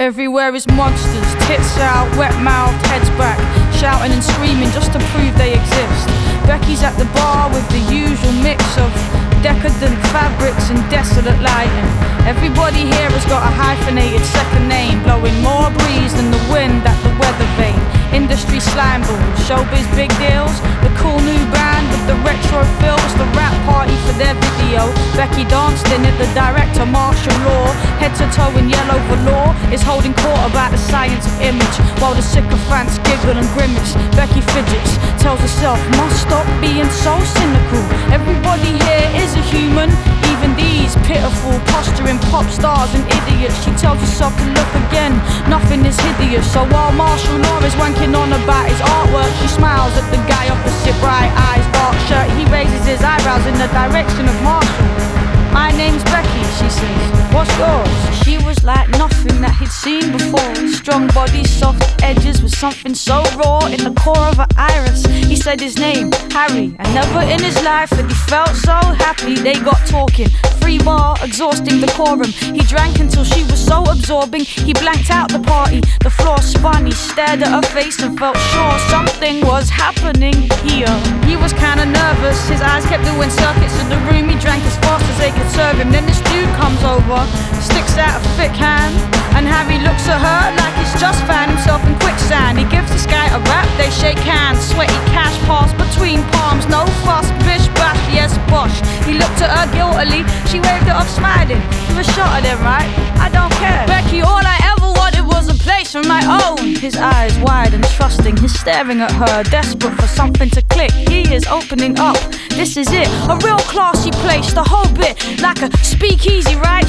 Everywhere is monsters, tits out, wet mouthed, heads back, shouting and screaming just to prove they exist. Becky's at the bar with the usual mix of decadent fabrics and desolate lighting. Everybody here has got a hyphenated second name, blowing more breeze than the wind at the weather vane. Industry slime balls, showbiz big deals, the cool Becky danced in it, the director Marshall Law, head to toe in yellow velour, is holding court about the science of image, while the sycophants giggle and grimace. Becky fidgets, tells herself, must stop being so cynical. Everybody here is a human, even these pitiful, posturing pop stars and idiots. She tells herself to look again, nothing is hideous. So while Marshall Law is wanking on about his artwork, she smiles at the guy opposite, bright eyes, dark shirt. He raises his eyebrows in the direction of Marshall. My name's Becky, she says. What's yours? She was like nothing that he'd seen before. Strong body, soft edges with something so raw in the core of her iris. He said his name, Harry, and never in his life had he felt so happy. They got talking, free bar, exhausting decorum. He drank until she was so absorbing, he blanked out the party. The floor spun, he stared at her face and felt sure something was happening here. He was kinda nervous, his eyes kept doing circuits in the room. He drank as sticks out a thick hand, and Harry looks at her like he's just found himself in quicksand. He gives this guy a rap, they shake hands, sweaty cash pass between palms, no fuss, bish bash, yes bosh. He looked at her guiltily, she waved it off smiling. You were shot at him, right? I don't care. Becky, all I ever wanted was a place of my own. His eyes wide and trusting, he's staring at her, desperate for something to click. He is opening up. This is it, a real classy place, the whole bit like a speakeasy, right?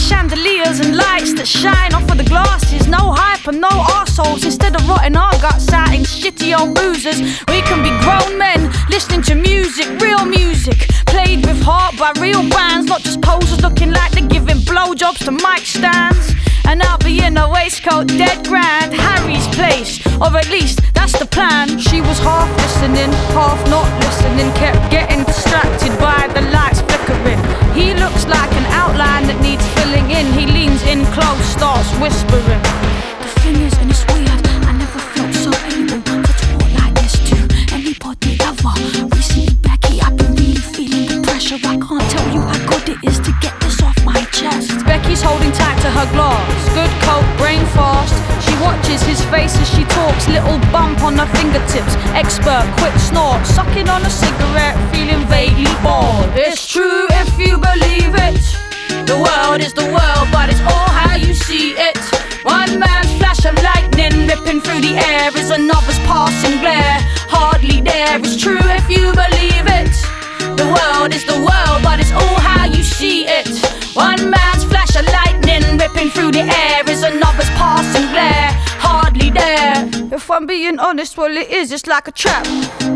That shine off of the glasses. No hype and no arseholes. Instead of rotting our guts out in shitty old boozers, we can be grown men listening to music, real music, played with heart by real bands, not just posers looking like they're giving blowjobs to mic stands. And I'll be in a waistcoat, dead grand, Harry's place, or at least that's the plan. She was half listening, half not listening, kept getting close, whispering. The thing is, and it's weird, I never felt so able to talk like this to anybody ever. Recently, Becky, I've been really feeling the pressure. I can't tell you how good it is to get this off my chest. Becky's holding tight to her glass. Good coat, brain fast. She watches his face as she talks. Little bump on her fingertips. Expert, quick snort. Sucking on a cigarette, feeling vaguely bored. It's true if you believe it. The world is the world, but it's all you see it. One man's flash of lightning ripping through the air is another's passing glare. Hardly there. It's true if you believe it. The world is the world, I'm being honest, well, it is, it's like a trap.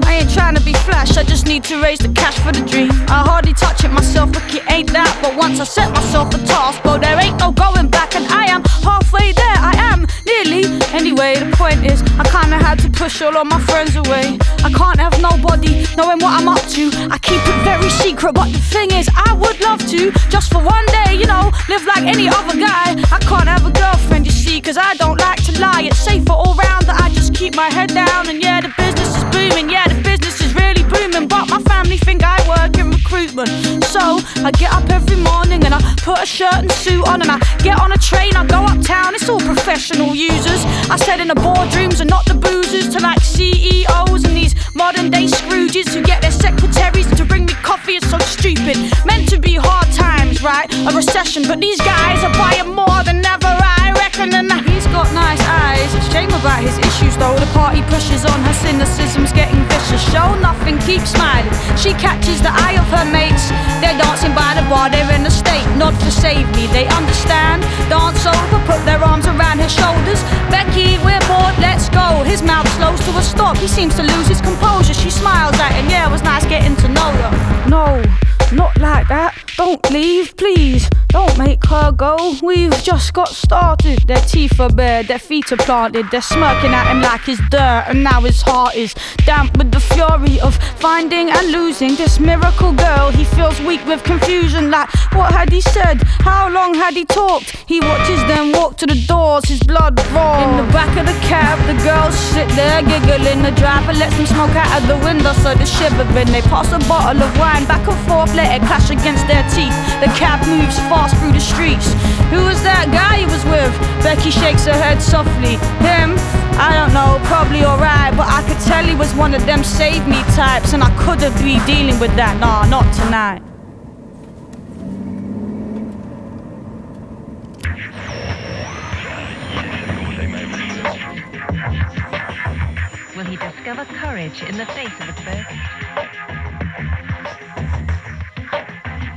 I ain't trying to be flash, I just need to raise the cash for the dream. I hardly touch it myself, look, it ain't that. But once I set myself a task, well, there ain't no going back, and I am halfway there. I am nearly. Anyway, the point is, I kinda had to push all of my friends away. I can't have nobody knowing what I'm up to. I keep it very secret, but the thing is, I would love to, just for one day, you know, live like any other guy. My head down, and yeah, the business is booming, yeah, the business is really booming, but my family think I work in recruitment. So I get up every morning and I put a shirt and suit on, and I get on a train, I go uptown, it's all professional users. I said in the boardrooms and not the boozers to like CEOs and these modern day Scrooges who get their secretaries to bring me coffee. It's so stupid. Meant to be hard times, right? A recession, but these guys are buying more than got nice eyes. Shame about his issues though. The party pushes on, her cynicism's getting vicious. Show nothing, keep smiling. She catches the eye of her mates. They're dancing by the bar, they're in a state. Not to save me, they understand. Dance over, put their arms around his shoulders. Becky, we're bored, let's go. His mouth slows to a stop. He seems to lose his composure. She smiles at him. Yeah, it was nice Don't leave, please. Don't make her go. We've just got started. Their teeth are bared, their feet are planted. They're smirking at him like he's dirt, and now his heart is damp with the fury of finding and losing this miracle girl. He feels weak with confusion. Like, what had he said? How long had he talked? He watches them walk to the doors, his blood roars. In the back of the cab, the girls sit there giggling. The driver lets them smoke out of the window, so they're shivering. They pass a bottle of wine back and forth, let it clash against their cab moves fast through the streets. Who was that guy he was with? Becky shakes her head softly. Him? I don't know, probably alright, but I could tell he was one of them save me types, and I couldn't be dealing with that. Nah, not tonight. Will he discover courage in the face of adversity?